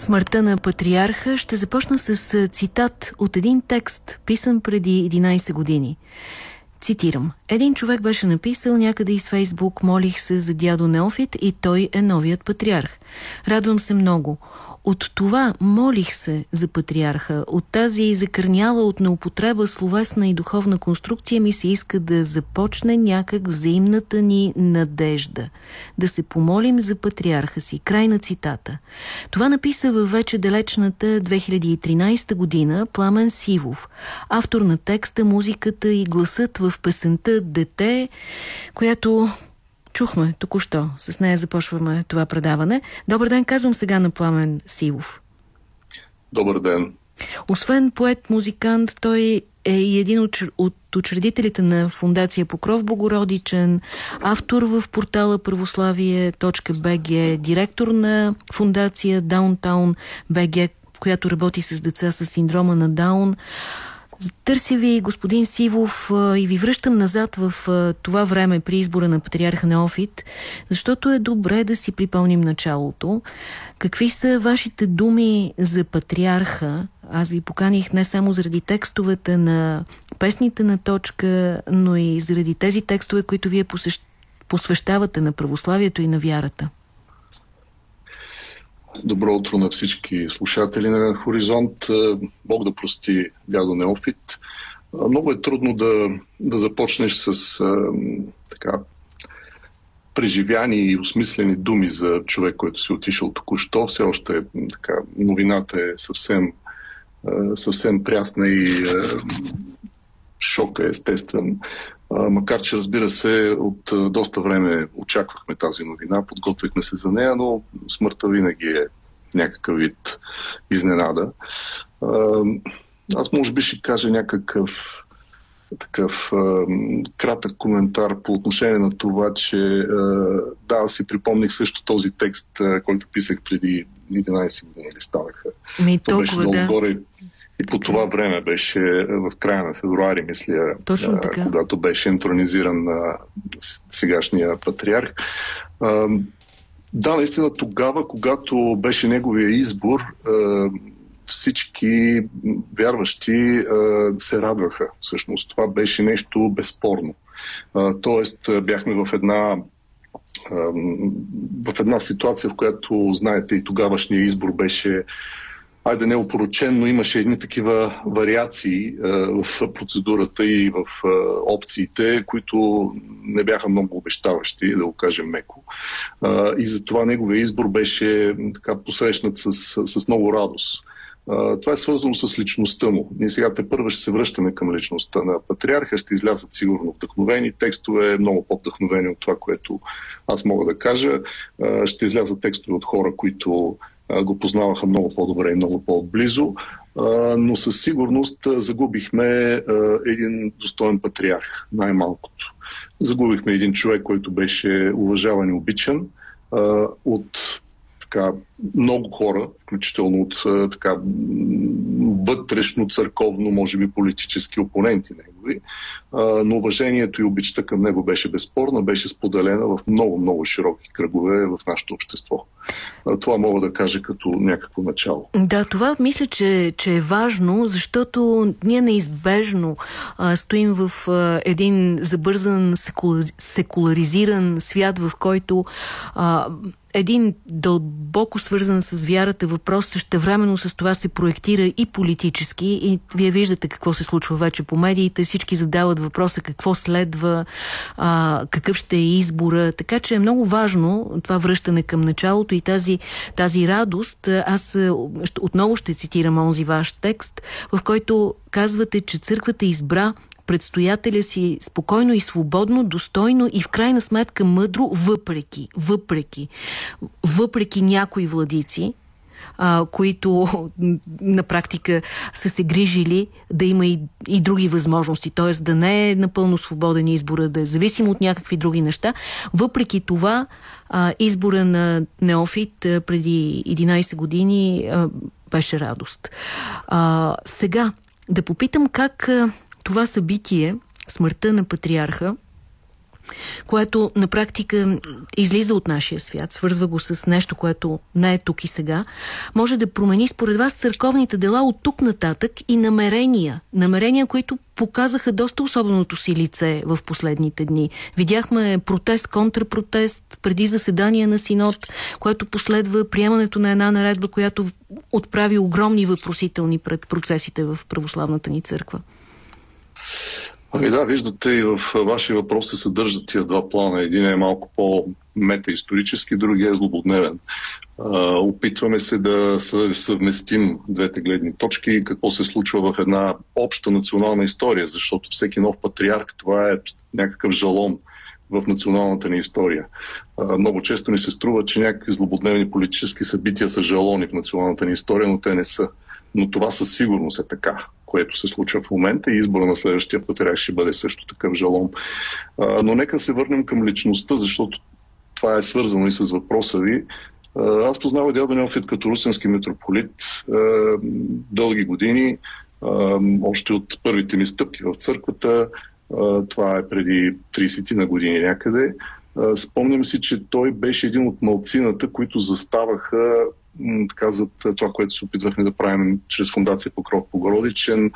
Смъртта на патриарха ще започна с цитат от един текст, писан преди 11 години. Цитирам. Един човек беше написал някъде из Фейсбук, молих се за дядо Неофит и той е новият патриарх. Радвам се много. От това молих се за патриарха, от тази закърняла от неупотреба словесна и духовна конструкция ми се иска да започне някак взаимната ни надежда. Да се помолим за патриарха си. Край на цитата. Това написа във вече далечната 2013 година Пламен Сивов, автор на текста, музиката и гласът в песента «Дете», която Чухме току-що. С нея започваме това предаване. Добър ден, казвам сега на Пламен Силов. Добър ден. Освен поет, музикант, той е и един от, от учредителите на Фундация Покров Богородичен, автор в портала православие.бг, директор на Фундация Даунтаун БГ, която работи с деца с синдрома на Даун. Търся ви, господин Сивов, и ви връщам назад в това време при избора на патриарха Неофит, защото е добре да си припомним началото. Какви са вашите думи за патриарха? Аз ви поканих не само заради текстовете на песните на точка, но и заради тези текстове, които вие посвещавате на православието и на вярата. Добро утро на всички слушатели на Хоризонт. Е, Бог да прости дядо Неофит. Е, много е трудно да, да започнеш с а, е, така преживяни и осмислени думи за човек, който си отишъл току-що. Все още така, новината е съвсем, съвсем прясна и шока е естествен. Макар, че разбира се, от доста време очаквахме тази новина, подготвихме се за нея, но смъртта винаги е някакъв вид изненада. Аз може би ще кажа някакъв такъв а, кратък коментар по отношение на това, че а, да, си припомних също този текст, а, който писах преди 11 години или станаха. Ми, То беше много да. горе и по това време беше в края на февруари, мисля, Точно така. когато беше интронизиран на сегашния патриарх. Да, наистина тогава, когато беше неговия избор, всички вярващи се радваха. Всъщност това беше нещо безспорно. Тоест бяхме в една в една ситуация, в която, знаете, и тогавашния избор беше айде не опоручен, но имаше едни такива вариации е, в процедурата и в е, опциите, които не бяха много обещаващи, да го кажем меко. Е, и затова неговия избор беше така посрещнат с, с много радост. Това е свързано с личността му. Ние сега те първо ще се връщаме към личността на патриарха, ще излязат сигурно вдъхновени текстове, много по-вдъхновени от това, което аз мога да кажа. Ще излязат текстове от хора, които го познаваха много по-добре и много по-отблизо, но със сигурност загубихме един достоен патриарх, най-малкото. Загубихме един човек, който беше уважаван и обичан от така, много хора, включително от така, вътрешно църковно, може би политически опоненти негови, но уважението и обичта към него беше безспорна, беше споделена в много-много широки кръгове в нашето общество. Това мога да кажа като някакво начало. Да, това мисля, че, че е важно, защото ние неизбежно а, стоим в а, един забързан, секуларизиран свят, в който а, един дълбоко свързан с вярата въпрос същевременно с това се проектира и политически и вие виждате какво се случва вече по медиите, всички задават въпроса какво следва, а, какъв ще е избора, така че е много важно това връщане към началото и тази, тази радост. Аз отново ще цитирам онзи ваш текст, в който казвате, че църквата избра предстоятеля си спокойно и свободно, достойно и в крайна сметка мъдро, въпреки, въпреки, въпреки някои владици, а, които на практика са се грижили да има и, и други възможности, т.е. да не е напълно свободен избора, да е зависим от някакви други неща. Въпреки това, а, избора на Неофит а, преди 11 години а, беше радост. А, сега, да попитам как... А, това събитие, смъртта на патриарха, което на практика излиза от нашия свят, свързва го с нещо, което не е тук и сега, може да промени според вас църковните дела от тук нататък и намерения. Намерения, които показаха доста особеното си лице в последните дни. Видяхме протест, контрпротест, преди заседание на Синод, което последва приемането на една наредба, която отправи огромни въпросителни пред процесите в православната ни църква. Ами да, виждате и в вашия въпрос се съдържат тия два плана. Един е малко по-метаисторически, другия е злободневен. опитваме се да съвместим двете гледни точки и какво се случва в една обща национална история, защото всеки нов патриарх това е някакъв жалон в националната ни история. много често ни се струва, че някакви злободневни политически събития са жалони в националната ни история, но те не са. Но това със сигурност е така което се случва в момента и избора на следващия патриарх ще бъде също такъв жалом. А, но нека се върнем към личността, защото това е свързано и с въпроса ви. Аз познавам дядо Неофит като русенски митрополит дълги години, още от първите ми стъпки в църквата. Това е преди 30 на години някъде. Спомням си, че той беше един от малцината, които заставаха така за това, което се опитвахме да правим чрез фундация Покров Богородичен.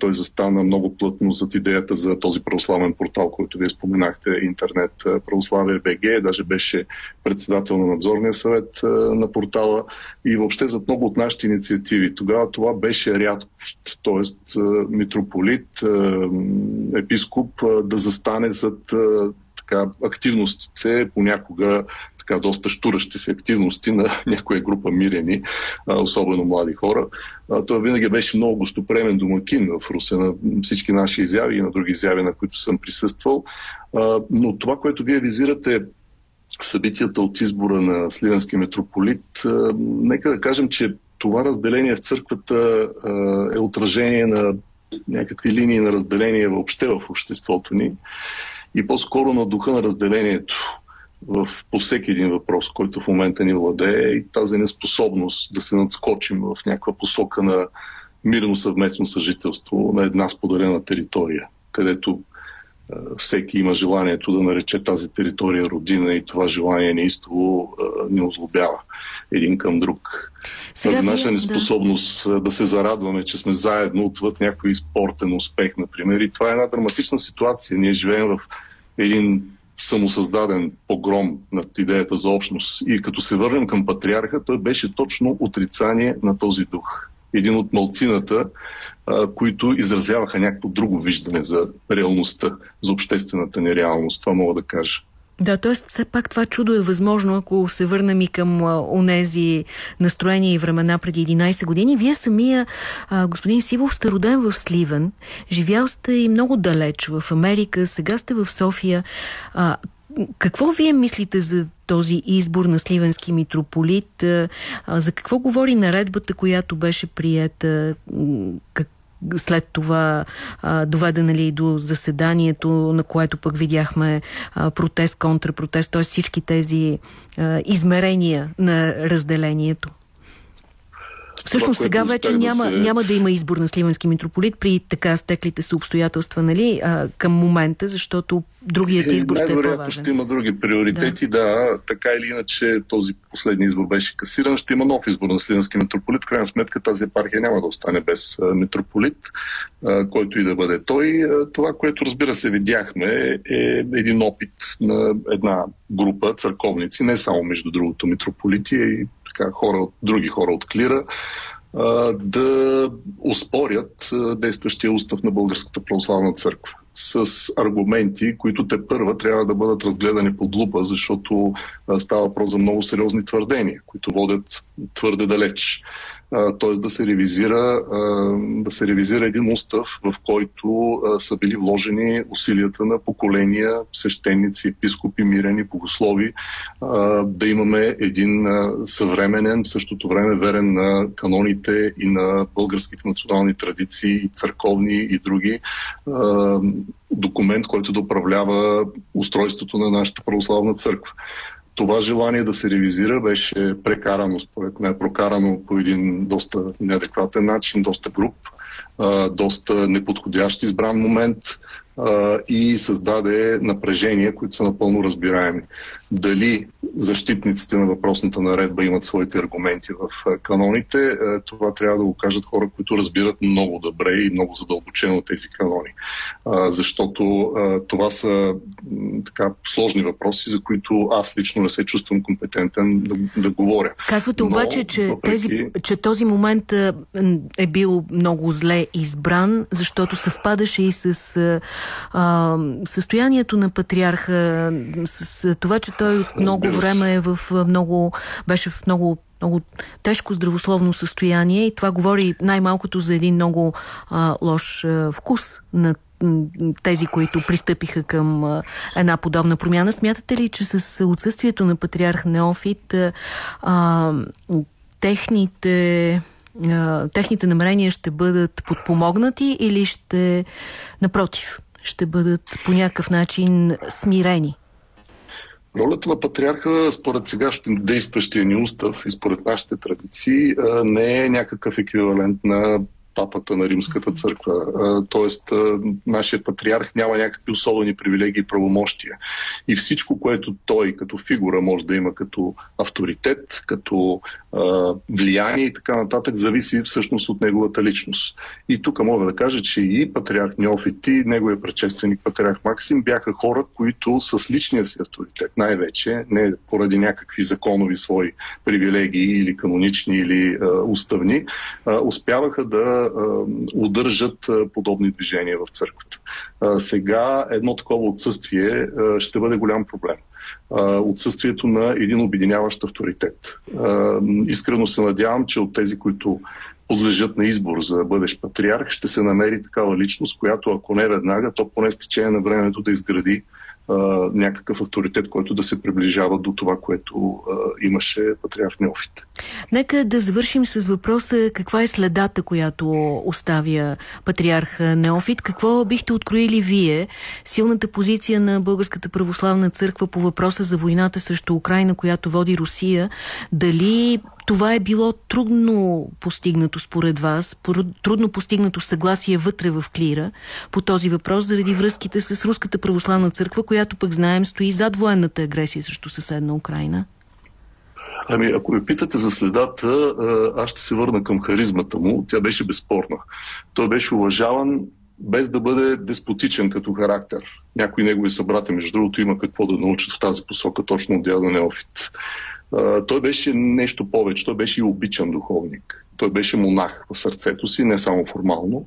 Той застана много плътно зад идеята за този православен портал, който вие споменахте, интернет православие БГ, даже беше председател на надзорния съвет на портала и въобще зад много от нашите инициативи. Тогава това беше рядкост, т.е. митрополит, епископ да застане зад така, активностите, понякога така доста штуращи се активности на някоя група мирени, особено млади хора. Той винаги беше много гостопремен домакин в Русе на всички наши изяви и на други изяви, на които съм присъствал. Но това, което вие визирате, събитията от избора на Сливенския митрополит, нека да кажем, че това разделение в църквата е отражение на някакви линии на разделение въобще в обществото ни и по-скоро на духа на разделението в, по всеки един въпрос, който в момента ни владее и тази неспособност да се надскочим в някаква посока на мирно съвместно съжителство на една споделена територия, където е, всеки има желанието да нарече тази територия родина и това желание неистово е, ни озлобява един към друг. Сега тази наша неспособност да. да се зарадваме, че сме заедно отвъд някой спортен успех, например. И това е една драматична ситуация. Ние живеем в един самосъздаден погром над идеята за общност. И като се върнем към патриарха, той беше точно отрицание на този дух. Един от малцината, които изразяваха някакво друго виждане за реалността, за обществената нереалност. Това мога да кажа. Да, т.е. все пак това чудо е възможно, ако се върнем и към онези настроения и времена преди 11 години. Вие самия, а, господин Сивов, сте роден в Сливен, живял сте и много далеч в Америка, сега сте в София. А, какво вие мислите за този избор на Сливенски митрополит? А, за какво говори наредбата, която беше приета? Как, след това а, доведе нали, до заседанието, на което пък видяхме а, протест, контрапротест, т.е. всички тези а, измерения на разделението. Всъщност сега вече няма, да се... няма да има избор на Сливенски митрополит при така стеклите се обстоятелства нали, а, към момента, защото другият избор ще е по-важен. ще има други приоритети, да. да. Така или иначе този последния избор беше касиран. Ще има нов избор на Сливенски митрополит. В крайна сметка тази епархия няма да остане без а, митрополит, а, който и да бъде той. А, това, което разбира се видяхме е един опит на една група църковници, не само между другото митрополити, и така, хора, други хора от клира, да успорят действащия устав на Българската православна църква с аргументи, които те първа трябва да бъдат разгледани под лупа, защото става въпрос за много сериозни твърдения, които водят твърде далеч т.е. да се ревизира, да се ревизира един устав, в който са били вложени усилията на поколения, свещеници, епископи, мирени, богослови, да имаме един съвременен, в същото време верен на каноните и на българските национални традиции, църковни и други, документ, който да управлява устройството на нашата православна църква това желание да се ревизира беше прекарано, според мен, прокарано по един доста неадекватен начин, доста груп. доста неподходящ избран момент и създаде напрежения, които са напълно разбираеми. Дали защитниците на въпросната наредба имат своите аргументи в каноните, това трябва да го кажат хора, които разбират много добре и много задълбочено тези канони. Защото това са така сложни въпроси, за които аз лично не се чувствам компетентен да, да говоря. Казвате Но, обаче, че, въпреки... тези, че този момент е бил много зле избран, защото съвпадаше и с а, състоянието на патриарха, с това, че той от много време е в много, беше в много много тежко здравословно състояние и това говори най-малкото за един много а, лош а, вкус на тези, които пристъпиха към а, една подобна промяна. Смятате ли, че с отсъствието на патриарх Неофит а, техните техните намерения ще бъдат подпомогнати или ще, напротив, ще бъдат по някакъв начин смирени? Ролята на патриарха, според сегашното действащия ни устав и според нашите традиции, не е някакъв еквивалент на папата на Римската църква. Тоест, нашия патриарх няма някакви особени привилегии и правомощия. И всичко, което той като фигура може да има като авторитет, като влияние и така нататък, зависи всъщност от неговата личност. И тук мога да кажа, че и патриарх Неофит и неговия предшественик патриарх Максим бяха хора, които с личния си авторитет, най-вече, не поради някакви законови свои привилегии или канонични или уставни, успяваха да удържат подобни движения в църквата. Сега едно такова отсъствие ще бъде голям проблем отсъствието на един обединяващ авторитет. Искрено се надявам, че от тези, които подлежат на избор за бъдещ патриарх, ще се намери такава личност, която ако не веднага, то поне с течение на времето да изгради някакъв авторитет, който да се приближава до това, което а, имаше патриарх Неофит. Нека да завършим с въпроса каква е следата, която оставя патриарх Неофит. Какво бихте откроили вие? Силната позиция на Българската православна църква по въпроса за войната срещу Украина, която води Русия. Дали това е било трудно постигнато според вас, трудно постигнато съгласие вътре в клира по този въпрос, заради връзките с Руската православна църква, която пък знаем стои зад военната агресия срещу съседна Украина? Ами, ако ме питате за следата, аз ще се върна към харизмата му. Тя беше безспорна. Той беше уважаван без да бъде деспотичен като характер. Някои негови събрати, между другото, има какво да научат в тази посока точно от дядо Неофит. Той беше нещо повече. Той беше и обичан духовник. Той беше монах в сърцето си, не само формално.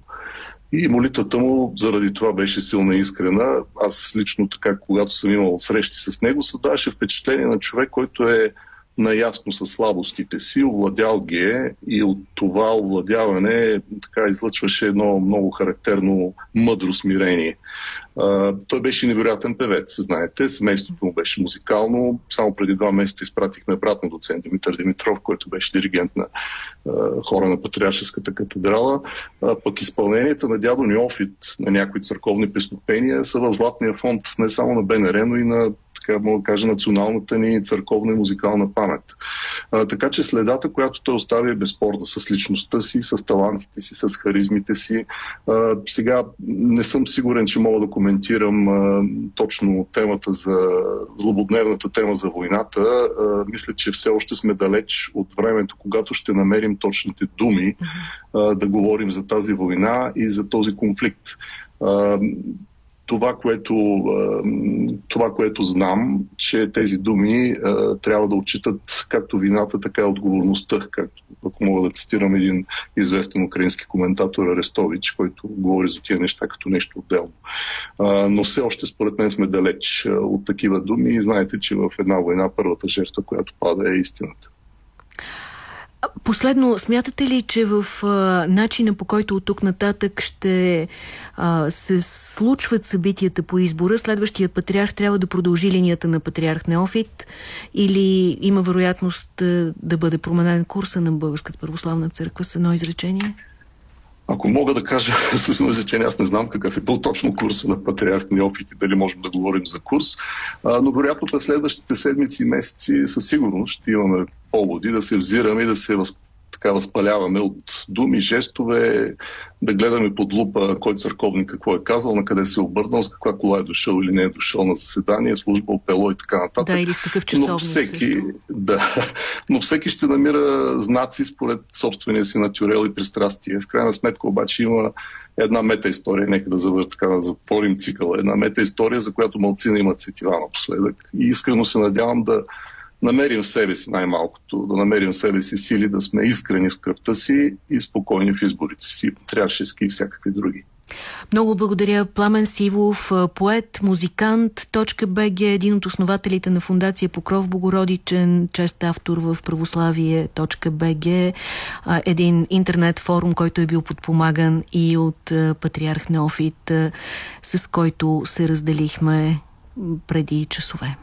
И молитвата му заради това беше силна и искрена. Аз лично така, когато съм имал срещи с него, създаваше впечатление на човек, който е наясно с слабостите си, овладял ги е и от това овладяване така излъчваше едно много характерно мъдро смирение. А, той беше невероятен певец, знаете. Семейството му беше музикално. Само преди два месеца изпратихме обратно доцент Димитър Димитров, който беше диригент на а, хора на Патриаршеската катедрала. А, пък изпълненията на дядо Неофит на някои църковни песнопения са в Златния фонд не само на БНР, но и на така мога да кажа, националната ни църковна и музикална памет. А, така че следата, която той остави е безспорна с личността си, с талантите си, с харизмите си. А, сега не съм сигурен, че мога да коментирам а, точно темата за злободневната тема за войната. А, мисля, че все още сме далеч от времето, когато ще намерим точните думи а, да говорим за тази война и за този конфликт това, което, това, което знам, че тези думи трябва да отчитат както вината, така и отговорността, както ако мога да цитирам един известен украински коментатор Арестович, който говори за тия неща като нещо отделно. Но все още според мен сме далеч от такива думи и знаете, че в една война първата жертва, която пада е истината. Последно, смятате ли, че в а, начина по който от тук нататък ще а, се случват събитията по избора, следващия патриарх трябва да продължи линията на патриарх Неофит или има вероятност а, да бъде променен курса на Българската православна църква с едно изречение? Ако мога да кажа с изречение, аз не знам какъв е бил точно курса на патриарх Неофит и дали можем да говорим за курс, но вероятно през следващите седмици и месеци със сигурност ще имаме поводи да се взираме и да се възп така възпаляваме от думи, жестове, да гледаме под лупа кой църковник какво е казал, на къде се е обърнал, с каква кола е дошъл или не е дошъл на заседание, служба опело и така нататък. Да, или с какъв часовник но всеки, да, но всеки ще намира знаци според собствения си натюрел и пристрастие. В крайна сметка обаче има една мета-история, нека да завърта така да затворим цикъла, една мета-история, за която малцина имат сетива напоследък. И искрено се надявам да намерим себе си най-малкото, да намерим себе си сили, да сме искрени в скръпта си и спокойни в изборите си, триашески и всякакви други. Много благодаря Пламен Сивов, поет, музикант, .bg, един от основателите на фундация Покров Богородичен, чест автор в православие.bg, един интернет форум, който е бил подпомаган и от Патриарх Неофит, с който се разделихме преди часове.